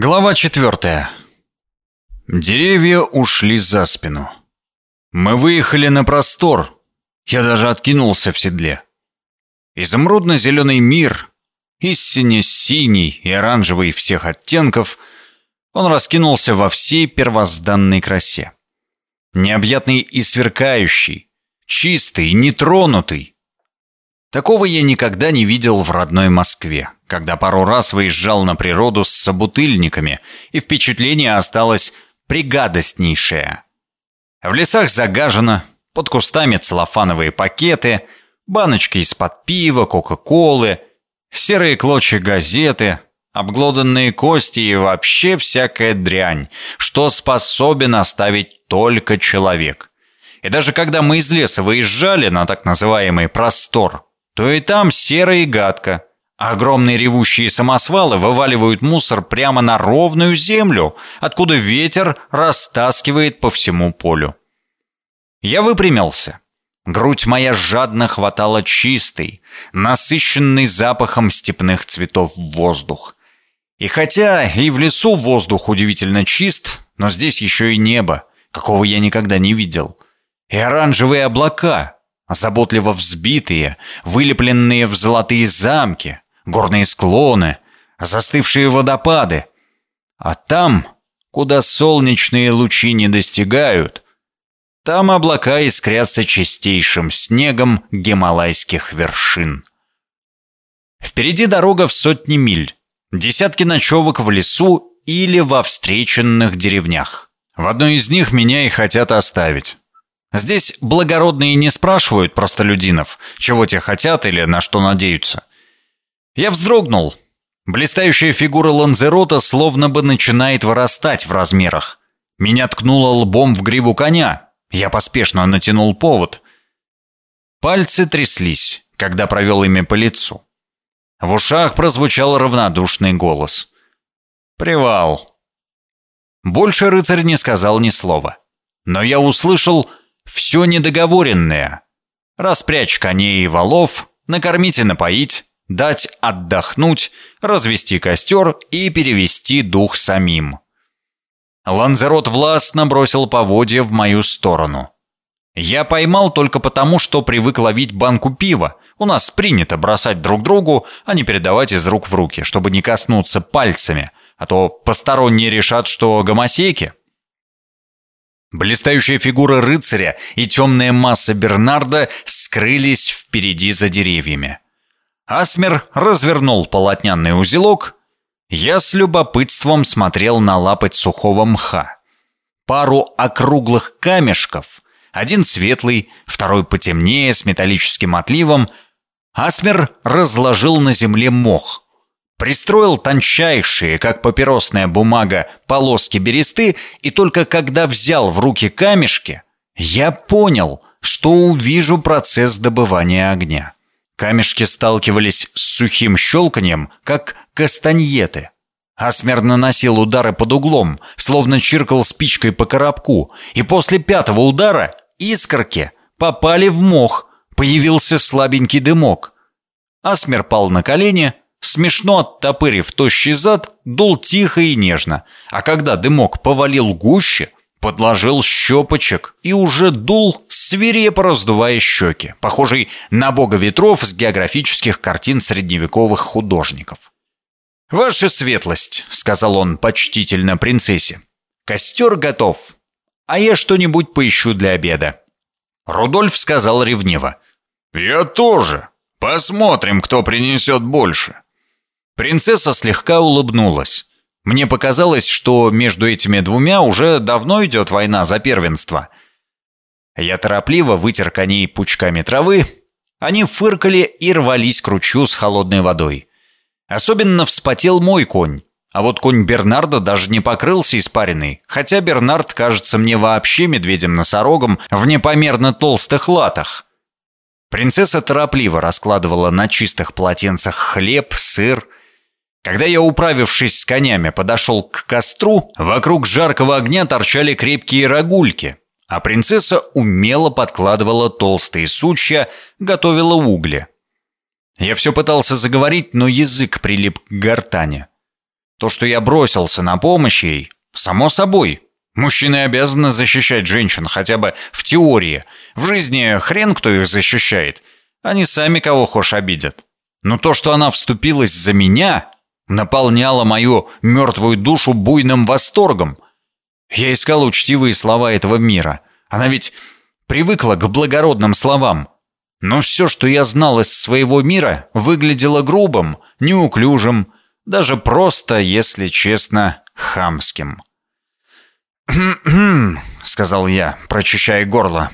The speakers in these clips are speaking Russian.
Глава четвертая. Деревья ушли за спину. Мы выехали на простор. Я даже откинулся в седле. Изумрудно-зеленый мир, истинно синий и оранжевый всех оттенков, он раскинулся во всей первозданной красе. Необъятный и сверкающий, чистый, нетронутый. Такого я никогда не видел в родной Москве когда пару раз выезжал на природу с собутыльниками, и впечатление осталось пригадостнейшее. В лесах загажено, под кустами целлофановые пакеты, баночки из-под пива, кока-колы, серые клочья газеты, обглоданные кости и вообще всякая дрянь, что способен оставить только человек. И даже когда мы из леса выезжали на так называемый простор, то и там серо и гадко – Огромные ревущие самосвалы вываливают мусор прямо на ровную землю, откуда ветер растаскивает по всему полю. Я выпрямился. Грудь моя жадно хватала чистый, насыщенный запахом степных цветов воздух. И хотя и в лесу воздух удивительно чист, но здесь еще и небо, какого я никогда не видел. И оранжевые облака, заботливо взбитые, вылепленные в золотые замки, горные склоны, застывшие водопады. А там, куда солнечные лучи не достигают, там облака искрятся чистейшим снегом гималайских вершин. Впереди дорога в сотни миль, десятки ночевок в лесу или во встреченных деревнях. В одной из них меня и хотят оставить. Здесь благородные не спрашивают простолюдинов, чего те хотят или на что надеются. Я вздрогнул. Блистающая фигура Ланзерота словно бы начинает вырастать в размерах. Меня ткнуло лбом в гриву коня. Я поспешно натянул повод. Пальцы тряслись, когда провел ими по лицу. В ушах прозвучал равнодушный голос. «Привал». Больше рыцарь не сказал ни слова. Но я услышал все недоговоренное. Распрячь коней и валов, накормить и напоить, дать отдохнуть, развести костер и перевести дух самим. Ланзерот властно бросил поводья в мою сторону. Я поймал только потому, что привык ловить банку пива. У нас принято бросать друг другу, а не передавать из рук в руки, чтобы не коснуться пальцами, а то посторонние решат, что гомосеки. Блистающая фигура рыцаря и темная масса Бернарда скрылись впереди за деревьями. Асмер развернул полотняный узелок. Я с любопытством смотрел на лапоть сухого мха. Пару округлых камешков, один светлый, второй потемнее, с металлическим отливом. Асмер разложил на земле мох. Пристроил тончайшие, как папиросная бумага, полоски бересты, и только когда взял в руки камешки, я понял, что увижу процесс добывания огня. Камешки сталкивались с сухим щелканием, как кастаньеты. Асмер наносил удары под углом, словно чиркал спичкой по коробку, и после пятого удара искорки попали в мох, появился слабенький дымок. Асмер пал на колени, смешно оттопырив тощий зад, дул тихо и нежно, а когда дымок повалил гуще, подложил щепочек и уже дул, свирепо раздувая щеки, похожий на бога ветров с географических картин средневековых художников. «Ваша светлость», — сказал он почтительно принцессе, — «костер готов, а я что-нибудь поищу для обеда». Рудольф сказал ревниво, «Я тоже. Посмотрим, кто принесет больше». Принцесса слегка улыбнулась. Мне показалось, что между этими двумя уже давно идет война за первенство. Я торопливо вытер коней пучками травы. Они фыркали и рвались к ручью с холодной водой. Особенно вспотел мой конь. А вот конь Бернарда даже не покрылся испариной, хотя Бернард кажется мне вообще медведем-носорогом в непомерно толстых латах. Принцесса торопливо раскладывала на чистых полотенцах хлеб, сыр, когда я, управившись с конями, подошел к костру, вокруг жаркого огня торчали крепкие рогульки, а принцесса умело подкладывала толстые сучья, готовила угли. Я все пытался заговорить, но язык прилип к гортане. То, что я бросился на помощь ей, само собой. Мужчины обязаны защищать женщин хотя бы в теории. В жизни хрен кто их защищает. Они сами кого хошь обидят. Но то, что она вступилась за меня, наполняло мою мертвую душу буйным восторгом. Я искал учтивые слова этого мира. Она ведь привыкла к благородным словам. Но все, что я знал из своего мира, выглядело грубым, неуклюжим, даже просто, если честно, хамским. «Хм-хм», — сказал я, прочищая горло.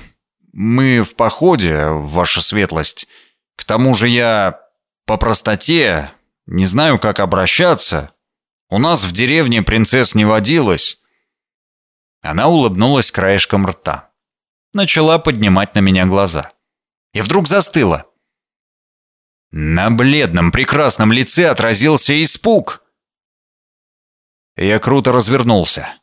«Мы в походе, ваша светлость. К тому же я по простоте не знаю, как обращаться. У нас в деревне принцесс не водилось». Она улыбнулась краешком рта. Начала поднимать на меня глаза. И вдруг застыла. На бледном, прекрасном лице отразился испуг. Я круто развернулся.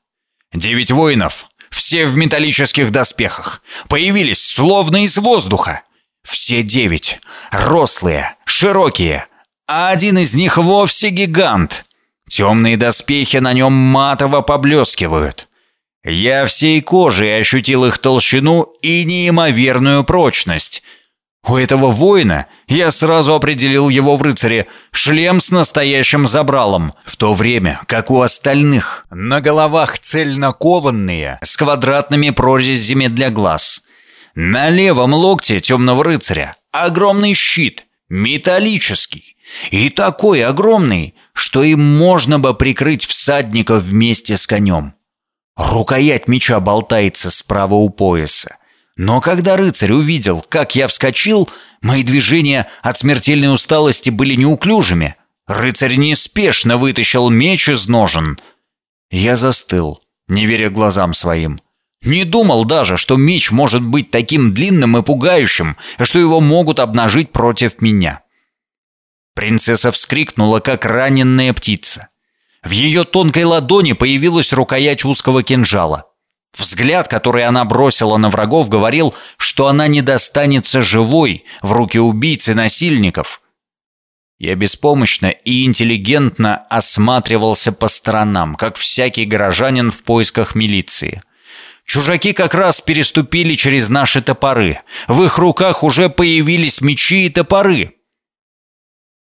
Девять воинов, все в металлических доспехах, появились словно из воздуха. Все девять, рослые, широкие, а один из них вовсе гигант. Темные доспехи на нем матово поблескивают. Я всей кожей ощутил их толщину и неимоверную прочность. У этого воина я сразу определил его в рыцаре шлем с настоящим забралом, в то время как у остальных на головах цельно кованные с квадратными прорезями для глаз. На левом локте темного рыцаря огромный щит, металлический, и такой огромный, что им можно бы прикрыть всадника вместе с конем. Рукоять меча болтается справа у пояса. Но когда рыцарь увидел, как я вскочил, мои движения от смертельной усталости были неуклюжими. Рыцарь неспешно вытащил меч из ножен. Я застыл, не веря глазам своим. Не думал даже, что меч может быть таким длинным и пугающим, что его могут обнажить против меня. Принцесса вскрикнула, как раненная птица. В ее тонкой ладони появилась рукоять узкого кинжала. Взгляд, который она бросила на врагов, говорил, что она не достанется живой в руки убийц и насильников. Я беспомощно и интеллигентно осматривался по сторонам, как всякий горожанин в поисках милиции. Чужаки как раз переступили через наши топоры. В их руках уже появились мечи и топоры.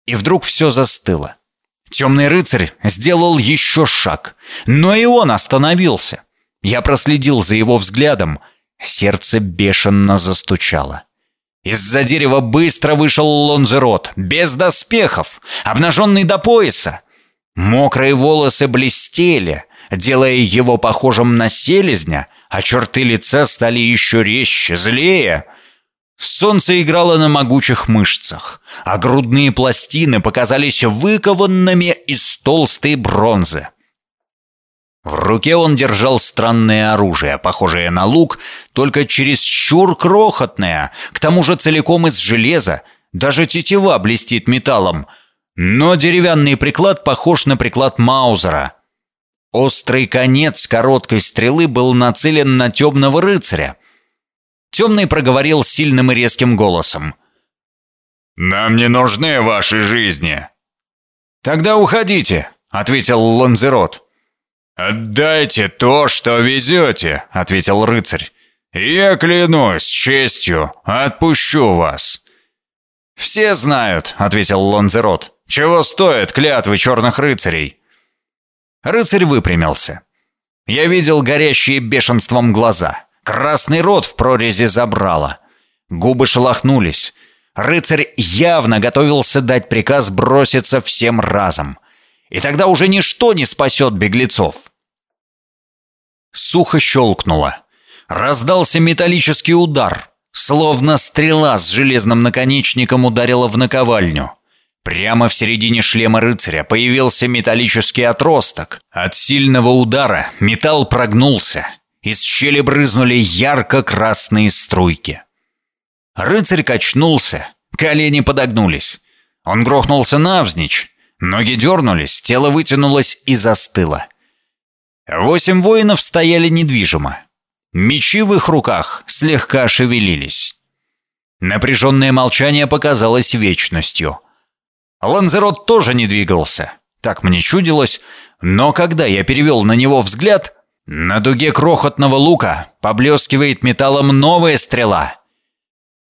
И вдруг все застыло. Темный рыцарь сделал еще шаг, но и он остановился. Я проследил за его взглядом. Сердце бешено застучало. Из-за дерева быстро вышел Лонзерот, без доспехов, обнаженный до пояса. Мокрые волосы блестели, делая его похожим на селезня, а черты лица стали еще резче, злее. Солнце играло на могучих мышцах, а грудные пластины показались выкованными из толстой бронзы. В руке он держал странное оружие, похожее на лук, только чересчур крохотное, к тому же целиком из железа, даже тетива блестит металлом. Но деревянный приклад похож на приклад Маузера. Острый конец короткой стрелы был нацелен на темного рыцаря. Темный проговорил сильным и резким голосом. «Нам не нужны ваши жизни!» «Тогда уходите», — ответил Ланзерот. «Отдайте то, что везете», — ответил рыцарь. «Я клянусь честью, отпущу вас». «Все знают», — ответил Лонзерот, — «чего стоят клятвы черных рыцарей». Рыцарь выпрямился. Я видел горящие бешенством глаза. Красный рот в прорези забрало. Губы шелохнулись. Рыцарь явно готовился дать приказ броситься всем разом — и тогда уже ничто не спасет беглецов. Сухо щелкнуло. Раздался металлический удар, словно стрела с железным наконечником ударила в наковальню. Прямо в середине шлема рыцаря появился металлический отросток. От сильного удара металл прогнулся. Из щели брызнули ярко-красные струйки. Рыцарь качнулся, колени подогнулись. Он грохнулся навзничь, Ноги дернулись, тело вытянулось и застыло. Восемь воинов стояли недвижимо. Мечи в их руках слегка шевелились. Напряженное молчание показалось вечностью. Ланзерот тоже не двигался. Так мне чудилось, Но когда я перевел на него взгляд, на дуге крохотного лука поблескивает металлом новая стрела.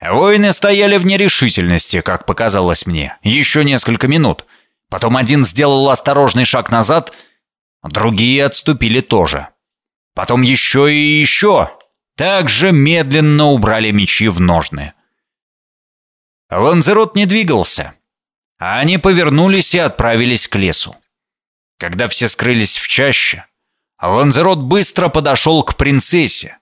Воины стояли в нерешительности, как показалось мне, еще несколько минут. Потом один сделал осторожный шаг назад, другие отступили тоже. Потом еще и еще. Также медленно убрали мечи в ножны. Ланзерот не двигался, они повернулись и отправились к лесу. Когда все скрылись в чаще, Ланзерот быстро подошел к принцессе.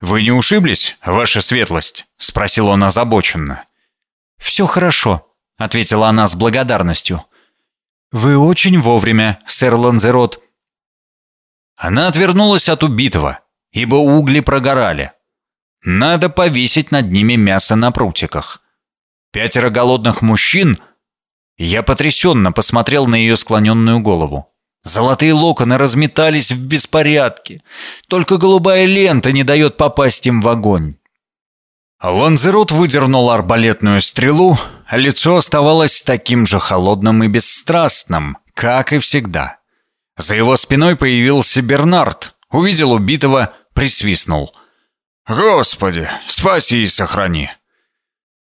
«Вы не ушиблись, ваша светлость?» — спросил он озабоченно. «Все хорошо», — ответила она с благодарностью. «Вы очень вовремя, сэр Ланзерот». Она отвернулась от убитого, ибо угли прогорали. Надо повесить над ними мясо на прутиках. Пятеро голодных мужчин... Я потрясенно посмотрел на ее склоненную голову. Золотые локоны разметались в беспорядке. Только голубая лента не дает попасть им в огонь. Ланзерот выдернул арбалетную стрелу, лицо оставалось таким же холодным и бесстрастным, как и всегда. За его спиной появился Бернард, увидел убитого, присвистнул. «Господи, спаси и сохрани!»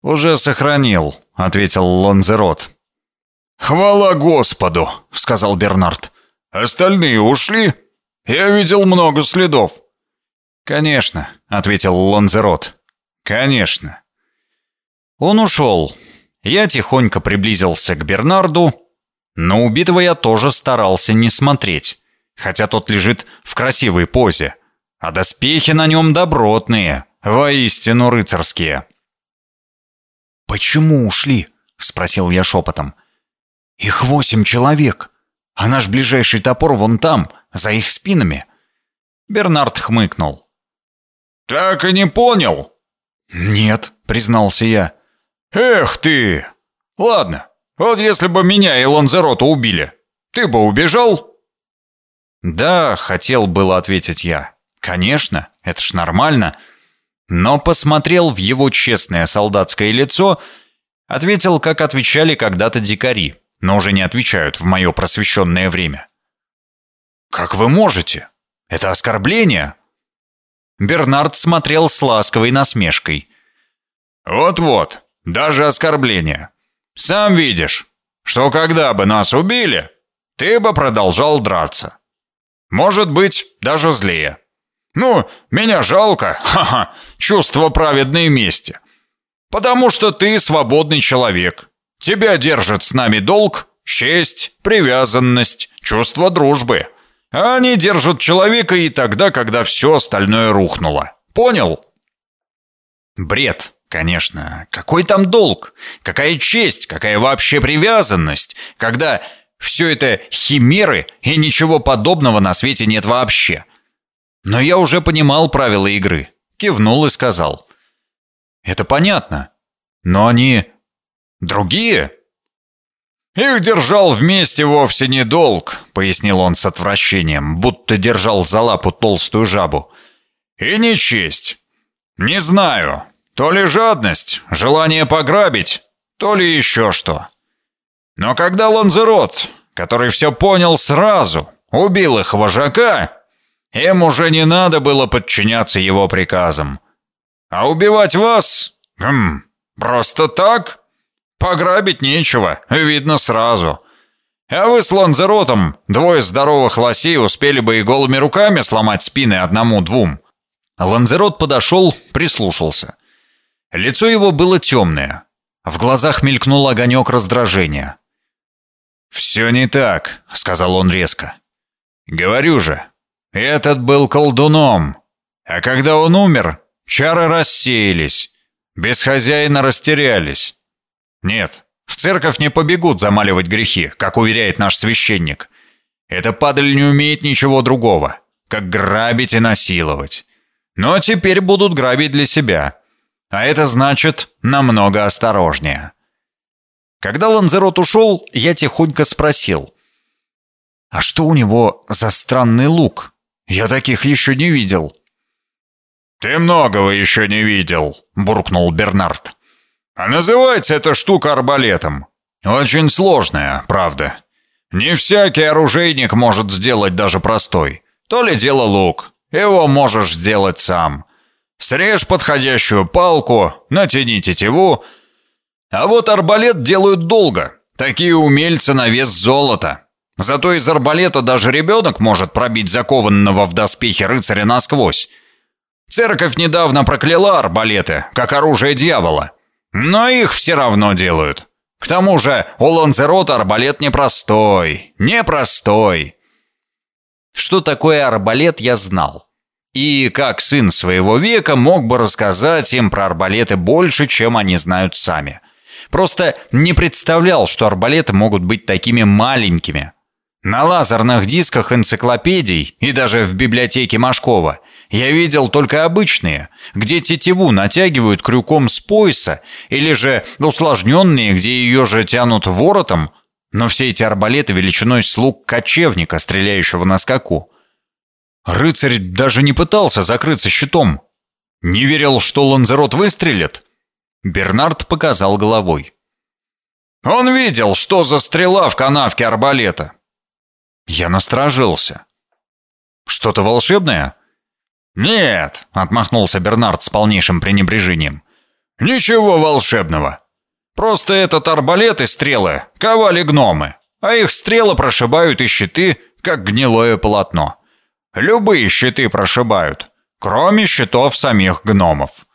«Уже сохранил», — ответил Ланзерот. «Хвала Господу!» — сказал Бернард. Остальные ушли? Я видел много следов». «Конечно», — ответил Ланзерот. «Конечно». Он ушел. Я тихонько приблизился к Бернарду, но убитого я тоже старался не смотреть, хотя тот лежит в красивой позе, а доспехи на нем добротные, воистину рыцарские. «Почему ушли?» — спросил я шепотом. «Их восемь человек». А наш ближайший топор вон там, за их спинами». Бернард хмыкнул. «Так и не понял?» «Нет», — признался я. «Эх ты! Ладно, вот если бы меня и Ланзерота убили, ты бы убежал?» «Да, хотел было ответить я. Конечно, это ж нормально». Но посмотрел в его честное солдатское лицо, ответил, как отвечали когда-то дикари но уже не отвечают в мое просвещенное время. «Как вы можете? Это оскорбление!» Бернард смотрел с ласковой насмешкой. «Вот-вот, даже оскорбление. Сам видишь, что когда бы нас убили, ты бы продолжал драться. Может быть, даже злее. Ну, меня жалко, ха-ха, чувство праведной мести. Потому что ты свободный человек, Тебя держит с нами долг, честь, привязанность, чувство дружбы. Они держат человека и тогда, когда все остальное рухнуло. Понял? Бред, конечно. Какой там долг? Какая честь? Какая вообще привязанность? Когда все это химеры и ничего подобного на свете нет вообще. Но я уже понимал правила игры. Кивнул и сказал. Это понятно. Но они Другие? Их держал вместе вовсе не долг, пояснил он с отвращением, будто держал за лапу толстую жабу. И не честь. Не знаю, то ли жадность, желание пограбить, то ли еще что. Но когда Ланзерот, который все понял сразу, убил их вожака, им уже не надо было подчиняться его приказам. А убивать вас? Хм, просто так? Пограбить нечего, видно сразу. А вы с Ланзеротом, двое здоровых лосей, успели бы и голыми руками сломать спины одному-двум. Ланзерот подошел, прислушался. Лицо его было темное. В глазах мелькнул огонек раздражения. «Все не так», — сказал он резко. «Говорю же, этот был колдуном. А когда он умер, чары рассеялись. Без хозяина растерялись. Нет, в церковь не побегут замаливать грехи, как уверяет наш священник. Эта падаль не умеет ничего другого, как грабить и насиловать. Но теперь будут грабить для себя. А это значит намного осторожнее. Когда Ланзерот ушел, я тихонько спросил. «А что у него за странный лук? Я таких еще не видел». «Ты многого еще не видел», — буркнул Бернард. А называется эта штука арбалетом. Очень сложная, правда. Не всякий оружейник может сделать даже простой. То ли дело лук. Его можешь сделать сам. Срежь подходящую палку, натяни тетиву. А вот арбалет делают долго. Такие умельцы на вес золота. Зато из арбалета даже ребенок может пробить закованного в доспехи рыцаря насквозь. Церковь недавно прокляла арбалеты, как оружие дьявола. Но их все равно делают. К тому же у Ланзерота арбалет непростой. Непростой. Что такое арбалет, я знал. И как сын своего века мог бы рассказать им про арбалеты больше, чем они знают сами. Просто не представлял, что арбалеты могут быть такими маленькими. На лазерных дисках энциклопедий и даже в библиотеке Машкова я видел только обычные, где тетиву натягивают крюком с пояса, или же усложненные, где ее же тянут воротом, но все эти арбалеты величиной с лук кочевника, стреляющего на скаку. Рыцарь даже не пытался закрыться щитом. Не верил, что Ланзерот выстрелит. Бернард показал головой. Он видел, что за стрела в канавке арбалета. Я насторожился. Что-то волшебное? «Нет», — отмахнулся Бернард с полнейшим пренебрежением. «Ничего волшебного. Просто этот арбалет и стрелы ковали гномы, а их стрелы прошибают и щиты, как гнилое полотно. Любые щиты прошибают, кроме щитов самих гномов».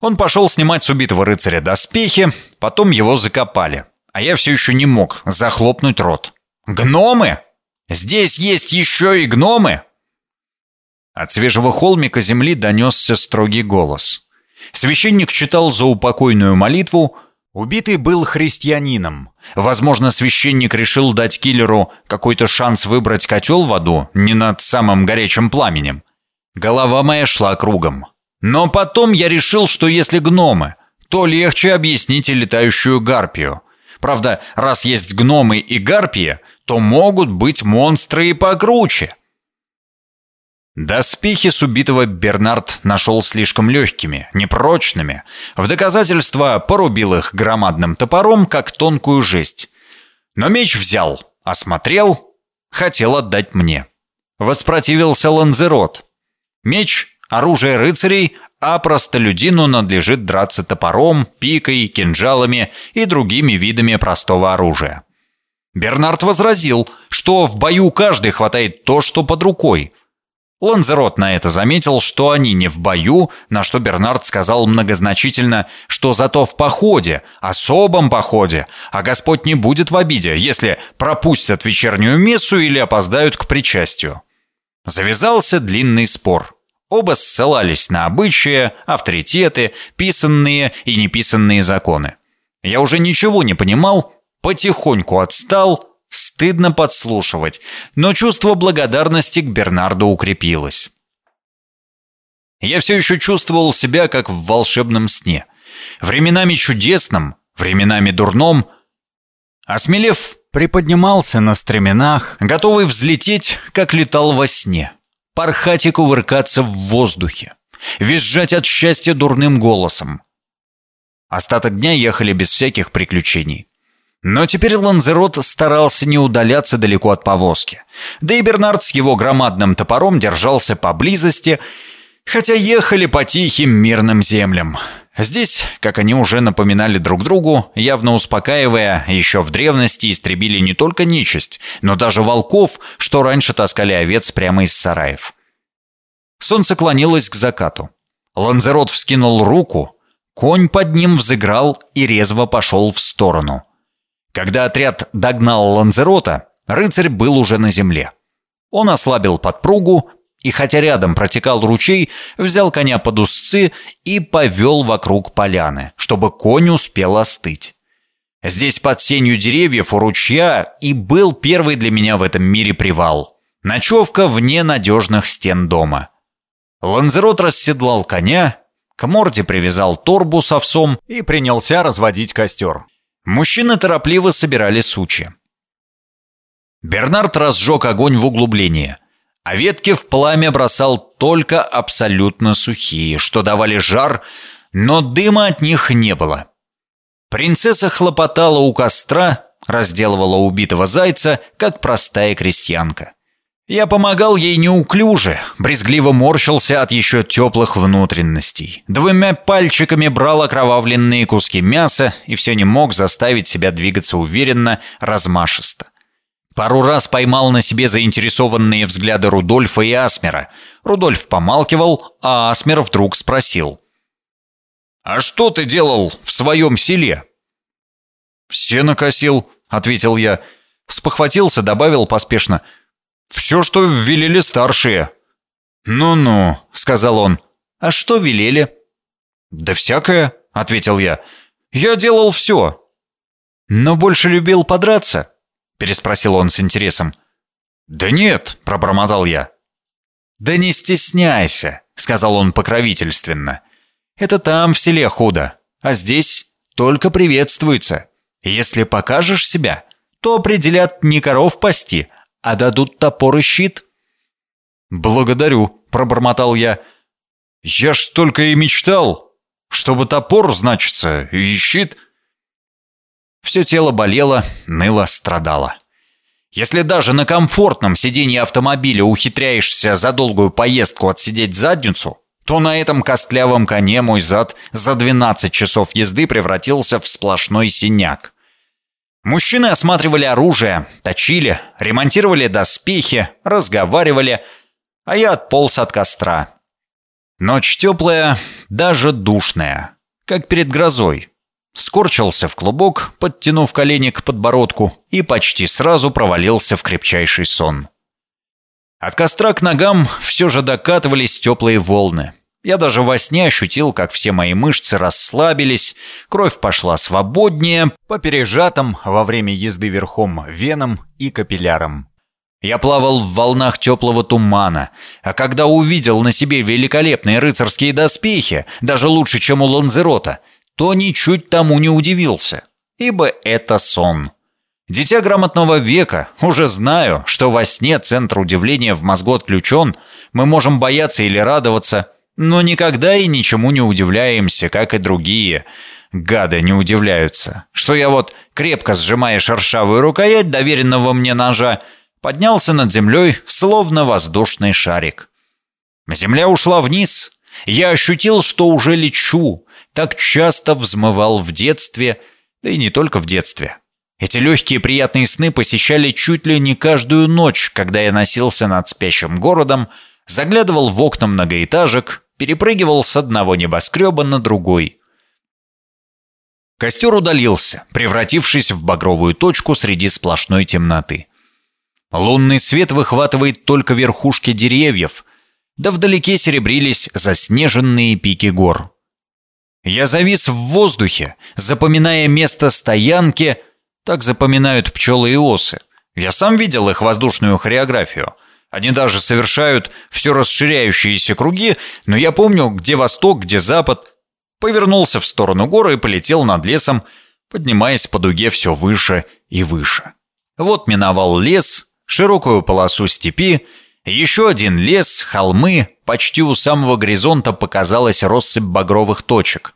Он пошел снимать с убитого рыцаря доспехи, потом его закопали, а я все еще не мог захлопнуть рот. «Гномы? Здесь есть еще и гномы?» От свежего холмика земли донесся строгий голос. Священник читал заупокойную молитву. Убитый был христианином. Возможно, священник решил дать киллеру какой-то шанс выбрать котел в аду не над самым горячим пламенем. Голова моя шла кругом. Но потом я решил, что если гномы, то легче объяснить и летающую гарпию. Правда, раз есть гномы и гарпии, то могут быть монстры и покруче. Доспехи с убитого Бернард нашел слишком легкими, непрочными. В доказательство порубил их громадным топором, как тонкую жесть. Но меч взял, осмотрел, хотел отдать мне. Воспротивился Ланзерот. Меч — оружие рыцарей, а простолюдину надлежит драться топором, пикой, кинжалами и другими видами простого оружия. Бернард возразил, что в бою каждый хватает то, что под рукой — Ланзерот на это заметил, что они не в бою, на что Бернард сказал многозначительно, что зато в походе, особом походе, а Господь не будет в обиде, если пропустят вечернюю мессу или опоздают к причастию. Завязался длинный спор. Оба ссылались на обычаи, авторитеты, писанные и неписанные законы. Я уже ничего не понимал, потихоньку отстал Стыдно подслушивать, но чувство благодарности к Бернарду укрепилось. Я все еще чувствовал себя как в волшебном сне. Временами чудесном, временами дурном. Осмелев, приподнимался на стременах, готовый взлететь, как летал во сне. Порхать и кувыркаться в воздухе. Визжать от счастья дурным голосом. Остаток дня ехали без всяких приключений. Но теперь Ланзерот старался не удаляться далеко от повозки. Да и Бернард с его громадным топором держался поблизости, хотя ехали по тихим мирным землям. Здесь, как они уже напоминали друг другу, явно успокаивая, еще в древности истребили не только нечисть, но даже волков, что раньше таскали овец прямо из сараев. Солнце клонилось к закату. Ланзерот вскинул руку, конь под ним взыграл и резво пошел в сторону – когда отряд догнал Ланзерота, рыцарь был уже на земле. Он ослабил подпругу и, хотя рядом протекал ручей, взял коня под узцы и повел вокруг поляны, чтобы конь успел остыть. Здесь под сенью деревьев у ручья и был первый для меня в этом мире привал. Ночевка вне надежных стен дома. Ланзерот расседлал коня, к морде привязал торбу с овсом и принялся разводить костер. Мужчины торопливо собирали сучи. Бернард разжег огонь в углублении, а ветки в пламя бросал только абсолютно сухие, что давали жар, но дыма от них не было. Принцесса хлопотала у костра, разделывала убитого зайца, как простая крестьянка. Я помогал ей неуклюже, брезгливо морщился от еще теплых внутренностей. Двумя пальчиками брал окровавленные куски мяса и все не мог заставить себя двигаться уверенно, размашисто. Пару раз поймал на себе заинтересованные взгляды Рудольфа и Асмера. Рудольф помалкивал, а Асмер вдруг спросил. «А что ты делал в своем селе?» «Сено косил», — ответил я. Спохватился, добавил поспешно. «Все, что велели старшие». «Ну-ну», — сказал он. «А что велели?» «Да всякое», — ответил я. «Я делал все». «Но больше любил подраться?» — переспросил он с интересом. «Да нет», — пробормотал я. «Да не стесняйся», — сказал он покровительственно. «Это там в селе худо, а здесь только приветствуется. Если покажешь себя, то определят не коров пасти, а дадут топор и щит». «Благодарю», — пробормотал я. «Я ж только и мечтал, чтобы топор, значится, и щит». Все тело болело, ныло, страдало. Если даже на комфортном сиденье автомобиля ухитряешься за долгую поездку отсидеть задницу, то на этом костлявом коне мой зад за 12 часов езды превратился в сплошной синяк. Мужчины осматривали оружие, точили, ремонтировали доспехи, разговаривали, а я отполз от костра. Ночь теплая, даже душная, как перед грозой. Скорчился в клубок, подтянув колени к подбородку, и почти сразу провалился в крепчайший сон. От костра к ногам все же докатывались теплые волны. Я даже во сне ощутил, как все мои мышцы расслабились, кровь пошла свободнее по пережатым во время езды верхом венам и капиллярам. Я плавал в волнах теплого тумана, а когда увидел на себе великолепные рыцарские доспехи, даже лучше, чем у Ланзерота, то ничуть тому не удивился, ибо это сон. Дитя грамотного века, уже знаю, что во сне центр удивления в мозгу отключен, мы можем бояться или радоваться – но никогда и ничему не удивляемся, как и другие. Гады не удивляются, что я вот, крепко сжимая шершавую рукоять доверенного мне ножа, поднялся над землей, словно воздушный шарик. Земля ушла вниз. Я ощутил, что уже лечу. Так часто взмывал в детстве, да и не только в детстве. Эти легкие приятные сны посещали чуть ли не каждую ночь, когда я носился над спящим городом, заглядывал в окна многоэтажек, перепрыгивал с одного небоскреба на другой. Костер удалился, превратившись в багровую точку среди сплошной темноты. Лунный свет выхватывает только верхушки деревьев, да вдалеке серебрились заснеженные пики гор. Я завис в воздухе, запоминая место стоянки, так запоминают пчелы и осы. Я сам видел их воздушную хореографию. Они даже совершают все расширяющиеся круги, но я помню, где восток, где запад. Повернулся в сторону горы и полетел над лесом, поднимаясь по дуге все выше и выше. Вот миновал лес, широкую полосу степи, еще один лес, холмы, почти у самого горизонта показалась россыпь багровых точек.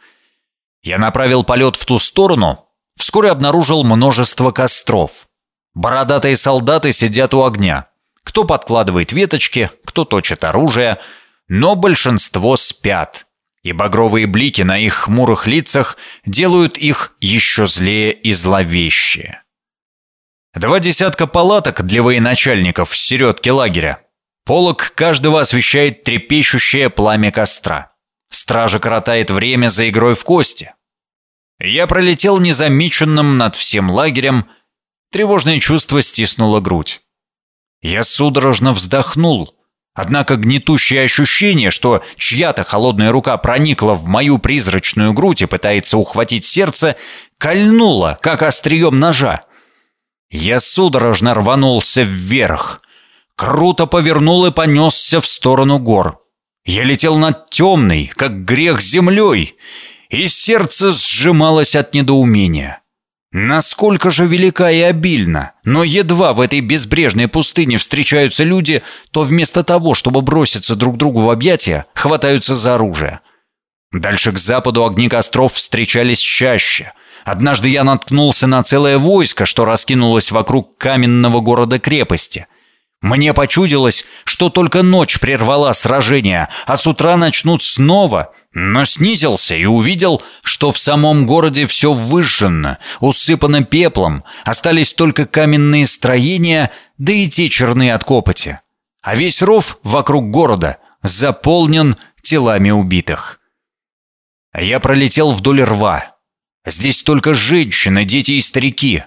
Я направил полет в ту сторону, вскоре обнаружил множество костров. Бородатые солдаты сидят у огня. Кто подкладывает веточки, кто точит оружие, но большинство спят, и багровые блики на их хмурых лицах делают их еще злее и зловещее. Два десятка палаток для военачальников в середке лагеря. Полок каждого освещает трепещущее пламя костра. Стража коротает время за игрой в кости. Я пролетел незамеченным над всем лагерем. Тревожное чувство стиснуло грудь. Я судорожно вздохнул. Однако гнетущее ощущение, что чья-то холодная рука проникла в мою призрачную грудь и пытается ухватить сердце, кольнуло, как острием ножа. Я судорожно рванулся вверх. Круто повернул и понесся в сторону гор. Я летел над темной, как грех землей, и сердце сжималось от недоумения. Насколько же велика и обильна, но едва в этой безбрежной пустыне встречаются люди, то вместо того, чтобы броситься друг другу в объятия, хватаются за оружие. Дальше к западу огни костров встречались чаще. Однажды я наткнулся на целое войско, что раскинулось вокруг каменного города-крепости. Мне почудилось, что только ночь прервала сражение, а с утра начнут снова, но снизился и увидел, что в самом городе все выжжено, усыпано пеплом, остались только каменные строения, да и те черные от копоти. А весь ров вокруг города заполнен телами убитых. Я пролетел вдоль рва. Здесь только женщины, дети и старики.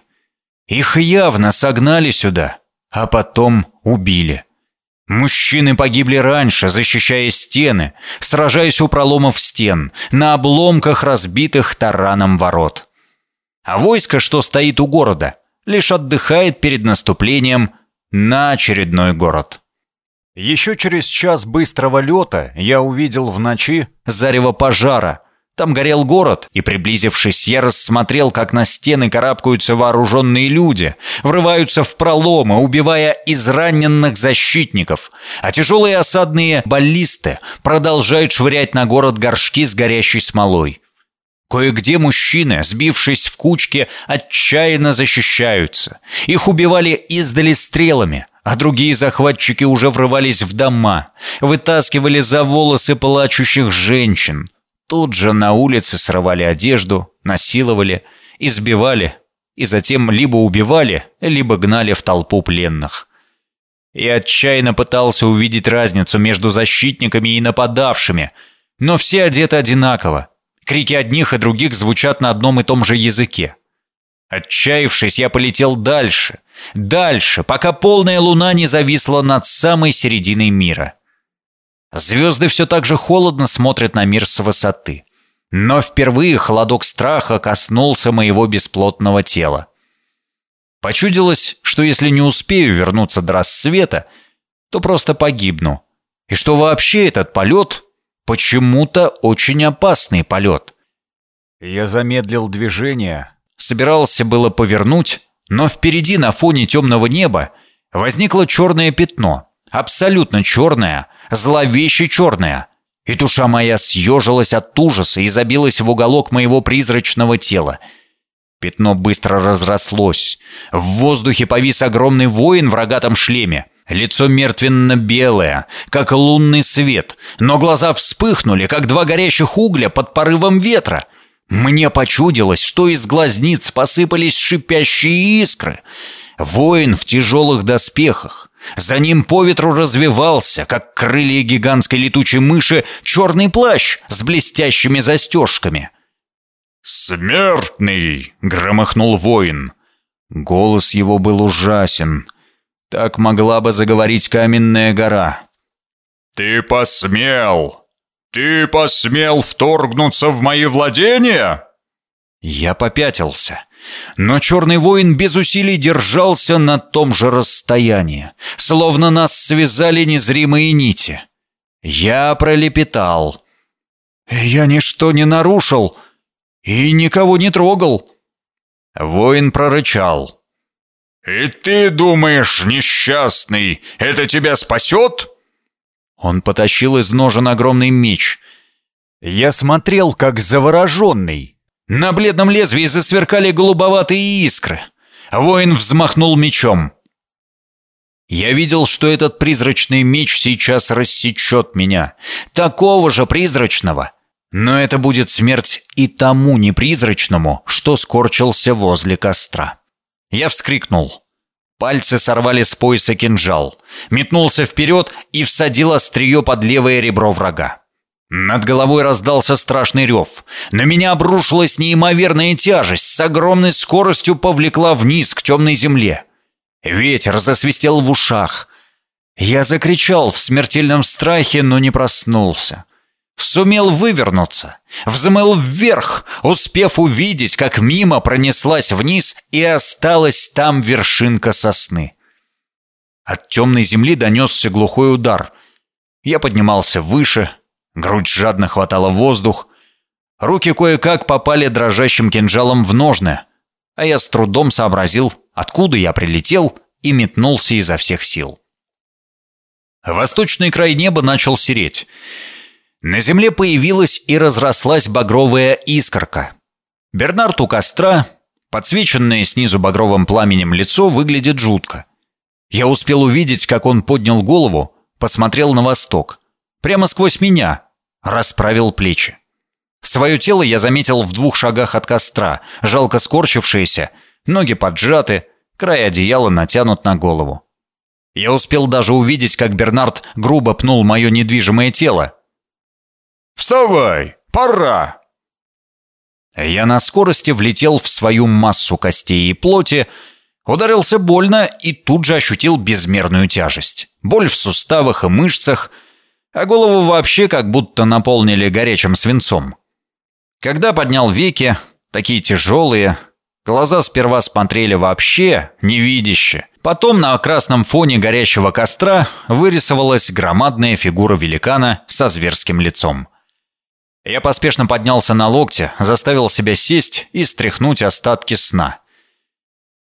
Их явно согнали сюда а потом убили. Мужчины погибли раньше, защищая стены, сражаясь у проломов стен, на обломках разбитых тараном ворот. А войско, что стоит у города, лишь отдыхает перед наступлением на очередной город. Еще через час быстрого лета я увидел в ночи зарево пожара, там горел город, и, приблизившись, я рассмотрел, как на стены карабкаются вооруженные люди, врываются в проломы, убивая израненных защитников, а тяжелые осадные баллисты продолжают швырять на город горшки с горящей смолой. Кое-где мужчины, сбившись в кучки, отчаянно защищаются. Их убивали издали стрелами, а другие захватчики уже врывались в дома, вытаскивали за волосы плачущих женщин – Тут же на улице срывали одежду, насиловали, избивали и затем либо убивали, либо гнали в толпу пленных. Я отчаянно пытался увидеть разницу между защитниками и нападавшими, но все одеты одинаково. Крики одних и других звучат на одном и том же языке. Отчаявшись, я полетел дальше, дальше, пока полная луна не зависла над самой серединой мира. Звезды все так же холодно смотрят на мир с высоты. Но впервые холодок страха коснулся моего бесплотного тела. Почудилось, что если не успею вернуться до рассвета, то просто погибну. И что вообще этот полет почему-то очень опасный полет. Я замедлил движение, собирался было повернуть, но впереди на фоне темного неба возникло черное пятно, абсолютно черное, зловеще черная. И душа моя съежилась от ужаса и забилась в уголок моего призрачного тела. Пятно быстро разрослось. В воздухе повис огромный воин в рогатом шлеме. Лицо мертвенно-белое, как лунный свет, но глаза вспыхнули, как два горящих угля под порывом ветра. Мне почудилось, что из глазниц посыпались шипящие искры. Воин в тяжелых доспехах, за ним по ветру развивался, как крылья гигантской летучей мыши, черный плащ с блестящими застежками. «Смертный!» — громыхнул воин. Голос его был ужасен. Так могла бы заговорить каменная гора. «Ты посмел! Ты посмел вторгнуться в мои владения?» Я попятился. Но черный воин без усилий держался на том же расстоянии, словно нас связали незримые нити. Я пролепетал. «Я ничто не нарушил и никого не трогал». Воин прорычал. «И ты думаешь, несчастный, это тебя спасет?» Он потащил из ножен огромный меч. Я смотрел, как завороженный, на бледном лезвии засверкали голубоватые искры. Воин взмахнул мечом. Я видел, что этот призрачный меч сейчас рассечет меня. Такого же призрачного. Но это будет смерть и тому непризрачному, что скорчился возле костра. Я вскрикнул. Пальцы сорвали с пояса кинжал. Метнулся вперед и всадил острие под левое ребро врага. Над головой раздался страшный рев. На меня обрушилась неимоверная тяжесть, с огромной скоростью повлекла вниз к темной земле. Ветер засвистел в ушах. Я закричал в смертельном страхе, но не проснулся. Сумел вывернуться, взмыл вверх, успев увидеть, как мимо пронеслась вниз и осталась там вершинка сосны. От темной земли донесся глухой удар. Я поднимался выше, Грудь жадно хватала воздух. Руки кое-как попали дрожащим кинжалом в ножны, а я с трудом сообразил, откуда я прилетел, и метнулся изо всех сил. Восточный край неба начал сереть. На земле появилась и разрослась багровая искорка. Бернард у костра, подсвеченное снизу багровым пламенем лицо, выглядит жутко. Я успел увидеть, как он поднял голову, посмотрел на восток. Прямо сквозь меня. Расправил плечи. Свое тело я заметил в двух шагах от костра, жалко скорчившееся, ноги поджаты, край одеяла натянут на голову. Я успел даже увидеть, как Бернард грубо пнул мое недвижимое тело. «Вставай! Пора!» Я на скорости влетел в свою массу костей и плоти, ударился больно и тут же ощутил безмерную тяжесть. Боль в суставах и мышцах, а голову вообще как будто наполнили горячим свинцом. Когда поднял веки, такие тяжелые, глаза сперва смотрели вообще невидяще. Потом на красном фоне горящего костра вырисовалась громадная фигура великана со зверским лицом. Я поспешно поднялся на локте, заставил себя сесть и стряхнуть остатки сна.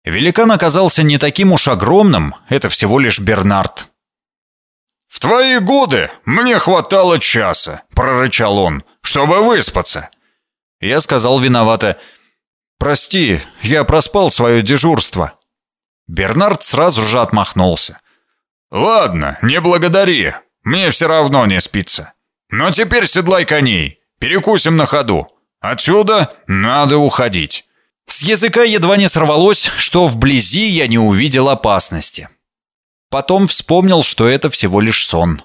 Великан оказался не таким уж огромным, это всего лишь Бернард. «В твои годы мне хватало часа», — прорычал он, — «чтобы выспаться. Я сказал виновато. «Прости, я проспал свое дежурство». Бернард сразу же отмахнулся. «Ладно, не благодари. Мне все равно не спится. Но теперь седлай коней. Перекусим на ходу. Отсюда надо уходить». С языка едва не сорвалось, что вблизи я не увидел опасности. Потом вспомнил, что это всего лишь сон.